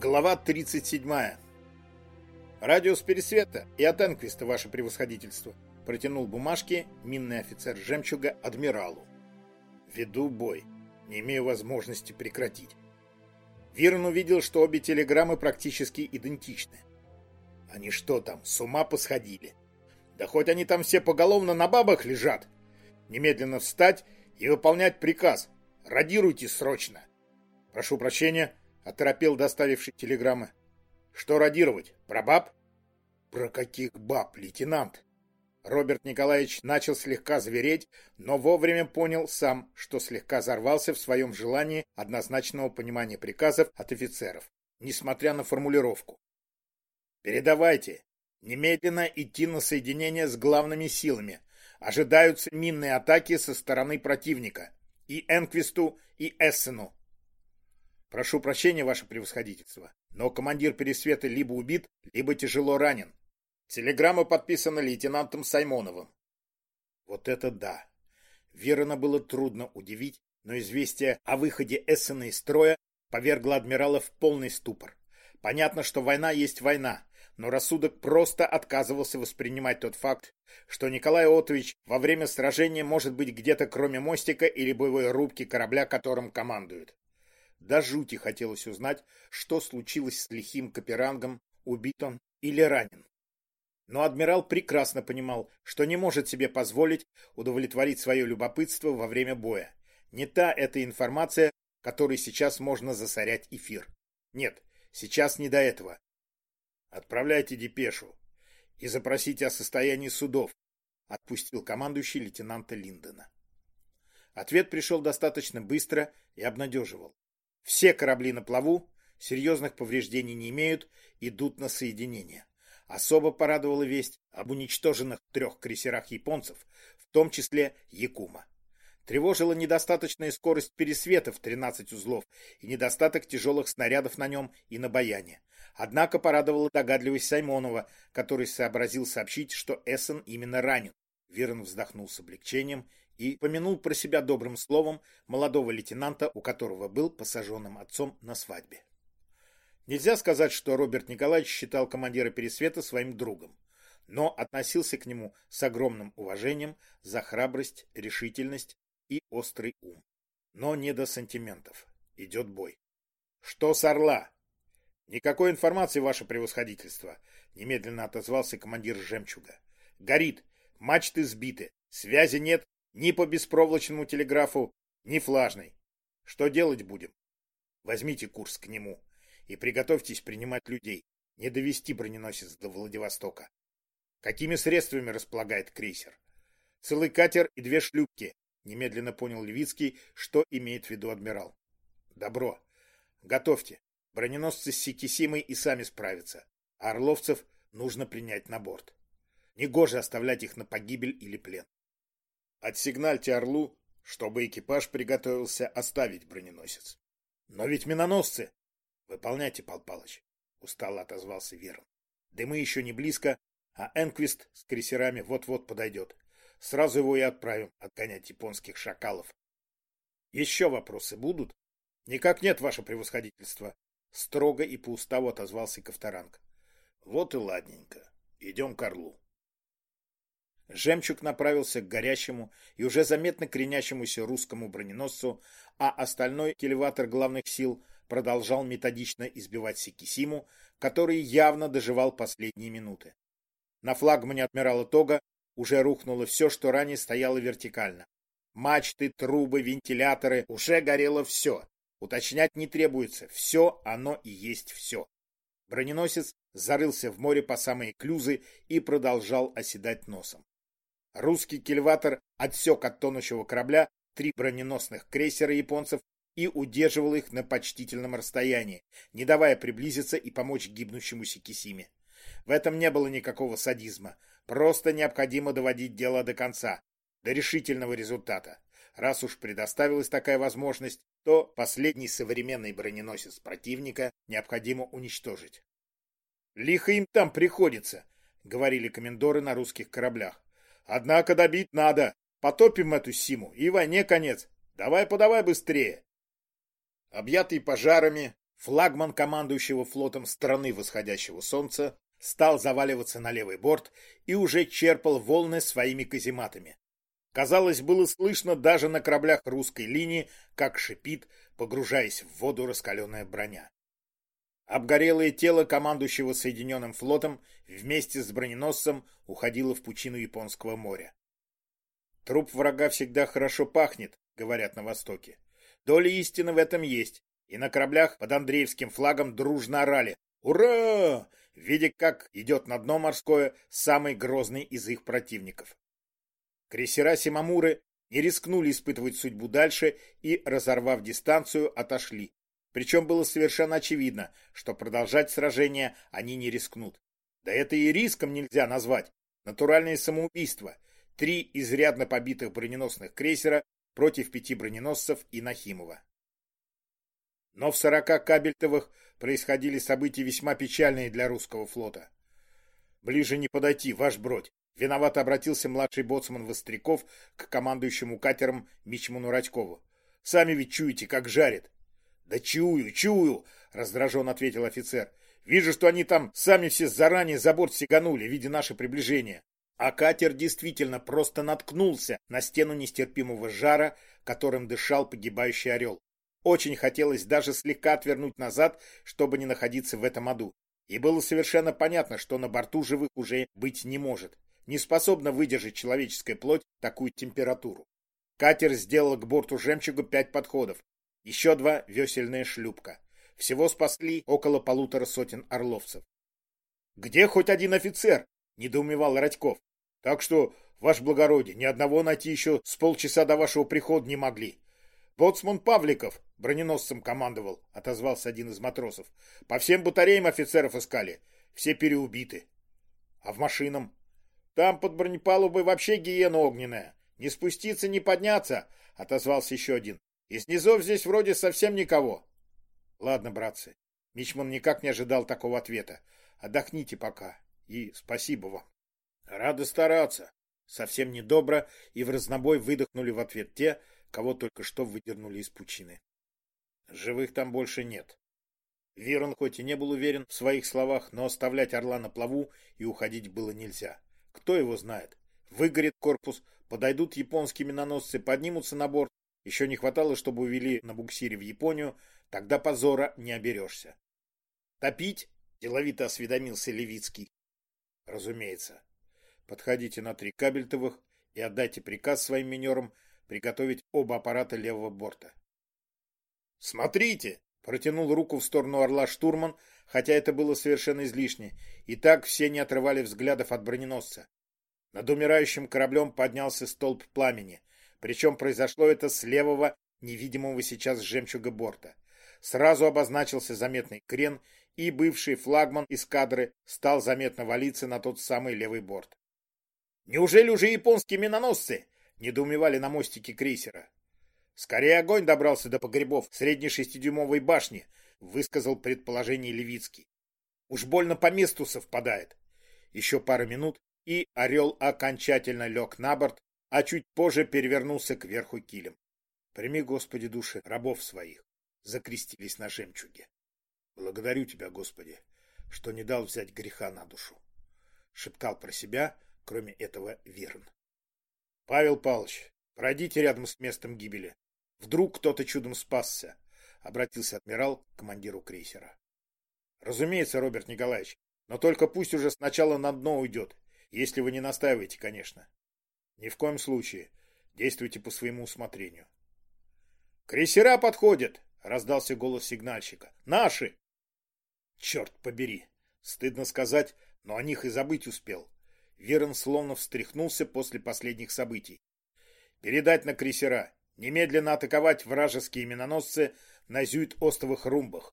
Глава 37. «Радиус Пересвета и от Энквиста, ваше превосходительство», протянул бумажки минный офицер «Жемчуга» адмиралу. «Веду бой. Не имею возможности прекратить». Вирон увидел, что обе телеграммы практически идентичны. Они что там, с ума посходили? Да хоть они там все поголовно на бабах лежат. Немедленно встать и выполнять приказ. Радируйте срочно. Прошу прощения, оторопел доставивший телеграммы. Что радировать? Про баб? Про каких баб, лейтенант? Роберт Николаевич начал слегка звереть, но вовремя понял сам, что слегка взорвался в своем желании однозначного понимания приказов от офицеров, несмотря на формулировку. «Передавайте. Немедленно идти на соединение с главными силами. Ожидаются минные атаки со стороны противника. И Энквисту, и Эссену. Прошу прощения, ваше превосходительство, но командир Пересвета либо убит, либо тяжело ранен. Телеграмма подписана лейтенантом Саймоновым. Вот это да! Верона было трудно удивить, но известие о выходе Эссена из строя повергло адмирала в полный ступор. Понятно, что война есть война, но рассудок просто отказывался воспринимать тот факт, что Николай Отович во время сражения может быть где-то кроме мостика или боевой рубки корабля, которым командует. До жути хотелось узнать, что случилось с лихим Каперангом, убит он или ранен. Но адмирал прекрасно понимал, что не может себе позволить удовлетворить свое любопытство во время боя. Не та эта информация, которой сейчас можно засорять эфир. Нет, сейчас не до этого. Отправляйте депешу и запросите о состоянии судов, отпустил командующий лейтенанта Линдона. Ответ пришел достаточно быстро и обнадеживал. Все корабли на плаву, серьезных повреждений не имеют, идут на соединение. Особо порадовала весть об уничтоженных трех крейсерах японцев, в том числе Якума. Тревожила недостаточная скорость пересвета в 13 узлов и недостаток тяжелых снарядов на нем и на баяне. Однако порадовала догадливость Саймонова, который сообразил сообщить, что Эссен именно ранен. Верн вздохнул с облегчением и помянул про себя добрым словом молодого лейтенанта, у которого был посаженным отцом на свадьбе. Нельзя сказать, что Роберт Николаевич считал командира Пересвета своим другом, но относился к нему с огромным уважением за храбрость, решительность и острый ум. Но не до сантиментов. Идет бой. Что с Орла? Никакой информации, ваше превосходительство, немедленно отозвался командир Жемчуга. Горит. Мачты сбиты. Связи нет ни по беспроволочному телеграфу, ни флажной. Что делать будем? Возьмите курс к нему и приготовьтесь принимать людей. Не довести броненосец до Владивостока. Какими средствами располагает крейсер? Целый катер и две шлюпки. Немедленно понял Левицкий, что имеет в виду адмирал. Добро. Готовьте. Броненосцы с Сикисимой и сами справятся. А орловцев нужно принять на борт. Негоже оставлять их на погибель или плен. Отсигнальте Орлу, чтобы экипаж приготовился оставить броненосец. Но ведь миноносцы... Выполняйте, Пал Палыч, устало отозвался Верн. Дымы еще не близко, а Энквист с крейсерами вот-вот подойдет. Сразу его и отправим отгонять японских шакалов. Еще вопросы будут? Никак нет, ваше превосходительство. Строго и по уставу отозвался Ковторанг. Вот и ладненько. Идем к Орлу. Жемчуг направился к горящему и уже заметно кренящемуся русскому броненосцу, а остальной келеватор главных сил продолжал методично избивать Сикисиму, который явно доживал последние минуты. На флагмане адмирала Тога уже рухнуло все, что ранее стояло вертикально. Мачты, трубы, вентиляторы, уже горело все. Уточнять не требуется, все оно и есть все. Броненосец зарылся в море по самые клюзы и продолжал оседать носом. Русский кильватор отсек от тонущего корабля три броненосных крейсера японцев и удерживал их на почтительном расстоянии, не давая приблизиться и помочь гибнущему Сикисиме. В этом не было никакого садизма, просто необходимо доводить дело до конца, до решительного результата. Раз уж предоставилась такая возможность, то последний современный броненосец противника необходимо уничтожить. «Лихо им там приходится», — говорили комендоры на русских кораблях. Однако добить надо. Потопим эту Симу, и войне конец. Давай подавай быстрее. Объятый пожарами, флагман командующего флотом страны восходящего солнца стал заваливаться на левый борт и уже черпал волны своими казематами. Казалось, было слышно даже на кораблях русской линии, как шипит, погружаясь в воду раскаленная броня. Обгорелое тело командующего Соединенным флотом вместе с броненосцем уходило в пучину Японского моря. Труп врага всегда хорошо пахнет, говорят на Востоке. Доля истины в этом есть, и на кораблях под Андреевским флагом дружно орали «Ура!», видя, как идет на дно морское самый грозный из их противников. Крейсера Симамуры не рискнули испытывать судьбу дальше и, разорвав дистанцию, отошли. Причем было совершенно очевидно, что продолжать сражение они не рискнут. Да это и риском нельзя назвать. Натуральное самоубийство. Три изрядно побитых броненосных крейсера против пяти броненосцев и Нахимова. Но в сорока кабельтовых происходили события весьма печальные для русского флота. Ближе не подойти, ваш бродь. Виновато обратился младший боцман Востряков к командующему катером Мичману Радькову. Сами ведь чуете, как жарит. Да чую, чую, раздраженно ответил офицер. Вижу, что они там сами все заранее за борт сиганули, видя наше приближение. А катер действительно просто наткнулся на стену нестерпимого жара, которым дышал погибающий орел. Очень хотелось даже слегка отвернуть назад, чтобы не находиться в этом аду. И было совершенно понятно, что на борту живых уже быть не может не способна выдержать человеческая плоть такую температуру. Катер сделал к борту «Жемчуга» пять подходов, еще два — весельная шлюпка. Всего спасли около полутора сотен орловцев. «Где хоть один офицер?» — недоумевал Радьков. «Так что, ваше благородие, ни одного найти еще с полчаса до вашего прихода не могли. Боцман Павликов броненосцем командовал», — отозвался один из матросов. «По всем батареям офицеров искали. Все переубиты. А в машинам?» Там под бронепалубой вообще гиена огненная. Не спуститься, не подняться, — отозвался еще один. Из низов здесь вроде совсем никого. Ладно, братцы. Мичман никак не ожидал такого ответа. Отдохните пока. И спасибо вам. Рады стараться. Совсем недобро и в разнобой выдохнули в ответ те, кого только что выдернули из пучины. Живых там больше нет. Вирон хоть и не был уверен в своих словах, но оставлять орла на плаву и уходить было нельзя. Кто его знает? Выгорит корпус, подойдут японские миноносцы, поднимутся на борт. Еще не хватало, чтобы увели на буксире в Японию, тогда позора не оберешься. «Топить?» — деловито осведомился Левицкий. «Разумеется. Подходите на три кабельтовых и отдайте приказ своим минерам приготовить оба аппарата левого борта». «Смотрите!» — протянул руку в сторону орла штурман, хотя это было совершенно излишне, и так все не отрывали взглядов от броненосца. Над умирающим кораблем поднялся столб пламени, причем произошло это с левого, невидимого сейчас жемчуга борта. Сразу обозначился заметный крен, и бывший флагман эскадры стал заметно валиться на тот самый левый борт. «Неужели уже японские миноносцы?» — недоумевали на мостике крейсера. «Скорее огонь добрался до погребов средней шестидюймовой башни», высказал предположение Левицкий. Уж больно по месту совпадает. Еще пара минут, и орел окончательно лег на борт, а чуть позже перевернулся кверху килем. Прими, Господи, души рабов своих, закрестились на жемчуге. Благодарю тебя, Господи, что не дал взять греха на душу. Шептал про себя, кроме этого, Верн. Павел Павлович, пройдите рядом с местом гибели. Вдруг кто-то чудом спасся обратился адмирал к командиру крейсера. Разумеется, Роберт Николаевич, но только пусть уже сначала на дно уйдет, если вы не настаиваете, конечно. Ни в коем случае. Действуйте по своему усмотрению. Крейсера подходят, раздался голос сигнальщика. Наши! Черт побери! Стыдно сказать, но о них и забыть успел. Верон словно встряхнулся после последних событий. Передать на крейсера. Немедленно атаковать вражеские миноносцы на зюит-остовых румбах.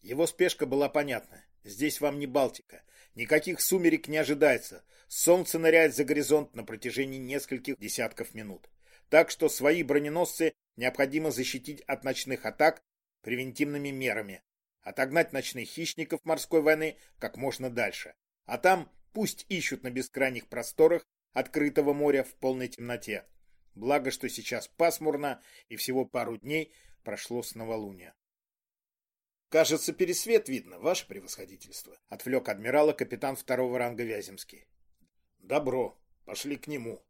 Его спешка была понятна. Здесь вам не Балтика. Никаких сумерек не ожидается. Солнце ныряет за горизонт на протяжении нескольких десятков минут. Так что свои броненосцы необходимо защитить от ночных атак превентивными мерами. Отогнать ночных хищников морской войны как можно дальше. А там пусть ищут на бескрайних просторах открытого моря в полной темноте. Благо, что сейчас пасмурно и всего пару дней – прошло с новолуния. Кажется, пересвет видно, ваше превосходительство. Отвлек адмирала капитан второго ранга Вяземский. Добро. Пошли к нему.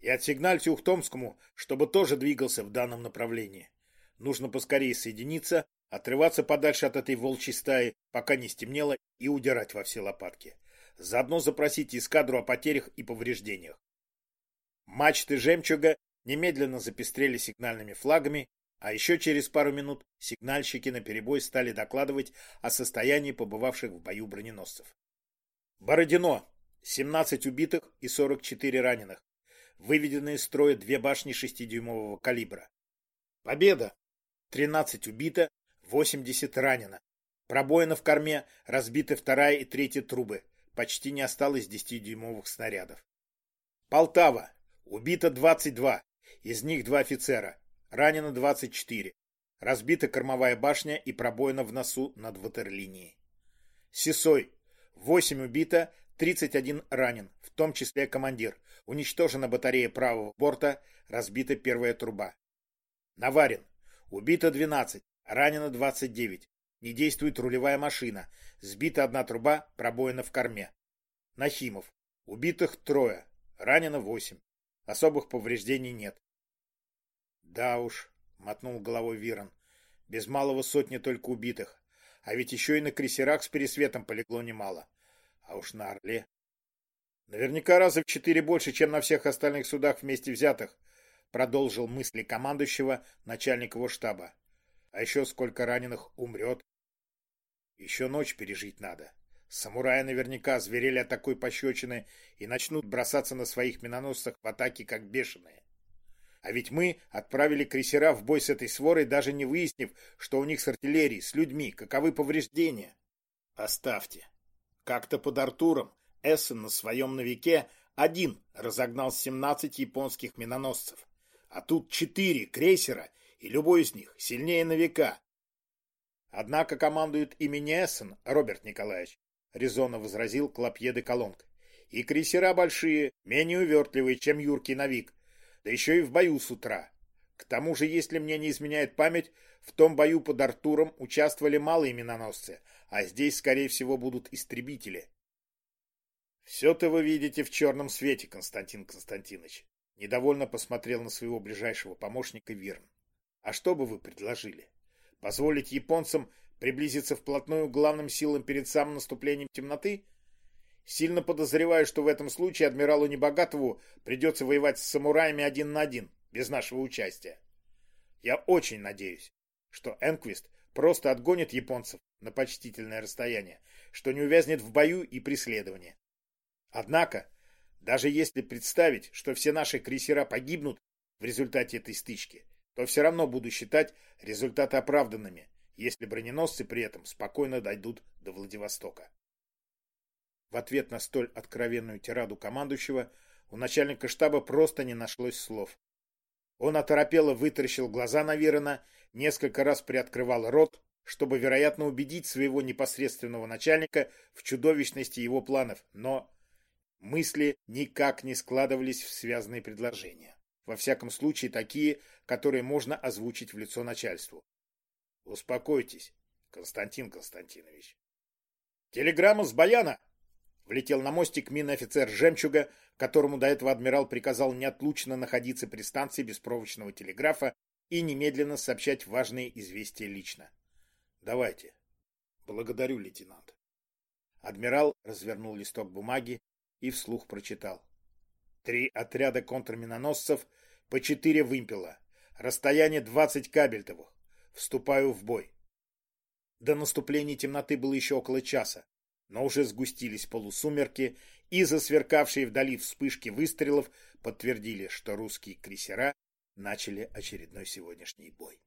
И отсигнальте Ухтомскому, чтобы тоже двигался в данном направлении. Нужно поскорее соединиться, отрываться подальше от этой волчьей стаи, пока не стемнело, и удирать во все лопатки. Заодно запросите эскадру о потерях и повреждениях. Мачты «Жемчуга» немедленно запестрели сигнальными флагами, а еще через пару минут сигнальщики на перебой стали докладывать о состоянии побывавших в бою броненосцев. Бородино. 17 убитых и 44 раненых. Выведены из строя две башни 6-дюймового калибра. Победа. 13 убито, 80 ранено. Пробоина в корме, разбиты вторая и третья трубы. Почти не осталось 10-дюймовых снарядов. Полтава. Убито 22, из них два офицера. Ранено 24. Разбита кормовая башня и пробоина в носу над ватерлинией. Сисой. 8 убито, 31 ранен, в том числе командир. Уничтожена батарея правого борта, разбита первая труба. Наварин. Убито 12, ранено 29. Не действует рулевая машина. Сбита одна труба, пробоина в корме. Нахимов. Убитых трое, ранено 8. Особых повреждений нет. Да уж, мотнул головой Вирон. Без малого сотни только убитых. А ведь еще и на крейсерах с пересветом полегло немало. А уж на Орле. Наверняка раза в четыре больше, чем на всех остальных судах вместе взятых, продолжил мысли командующего начальник его штаба. А еще сколько раненых умрет. Еще ночь пережить надо. Самураи наверняка зверели от такой пощечины и начнут бросаться на своих миноносцах в атаке, как бешеные. А ведь мы отправили крейсера в бой с этой сворой, даже не выяснив, что у них с артиллерией, с людьми, каковы повреждения. Оставьте. Как-то под Артуром Эссен на своем новике один разогнал 17 японских миноносцев. А тут четыре крейсера, и любой из них сильнее новика. Однако командует имени Эссен, Роберт Николаевич, — резонно возразил Клопье де Колонг. «И крейсера большие, менее увертливые, чем юркий Навик, да еще и в бою с утра. К тому же, если мне не изменяет память, в том бою под Артуром участвовали малые миноносцы, а здесь, скорее всего, будут истребители». «Все-то вы видите в черном свете, Константин Константинович», — недовольно посмотрел на своего ближайшего помощника Вирн. «А что бы вы предложили? Позволить японцам Приблизиться вплотную к главным силам перед самым наступлением темноты? Сильно подозреваю, что в этом случае адмиралу Небогатову придется воевать с самураями один на один, без нашего участия. Я очень надеюсь, что Энквист просто отгонит японцев на почтительное расстояние, что не увязнет в бою и преследовании. Однако, даже если представить, что все наши крейсера погибнут в результате этой стычки, то все равно буду считать результаты оправданными если броненосцы при этом спокойно дойдут до Владивостока. В ответ на столь откровенную тираду командующего у начальника штаба просто не нашлось слов. Он оторопело вытаращил глаза на Верона, несколько раз приоткрывал рот, чтобы, вероятно, убедить своего непосредственного начальника в чудовищности его планов, но мысли никак не складывались в связанные предложения. Во всяком случае, такие, которые можно озвучить в лицо начальству. Успокойтесь, Константин Константинович. Телеграмма с Баяна! Влетел на мостик минный офицер «Жемчуга», которому до этого адмирал приказал неотлучно находиться при станции беспроводного телеграфа и немедленно сообщать важные известия лично. «Давайте». «Благодарю, лейтенант». Адмирал развернул листок бумаги и вслух прочитал. Три отряда контрминоносцев, по четыре вымпела. Расстояние двадцать кабельтовых. Вступаю в бой. До наступления темноты было еще около часа, но уже сгустились полусумерки, и засверкавшие вдали вспышки выстрелов подтвердили, что русские крейсера начали очередной сегодняшний бой.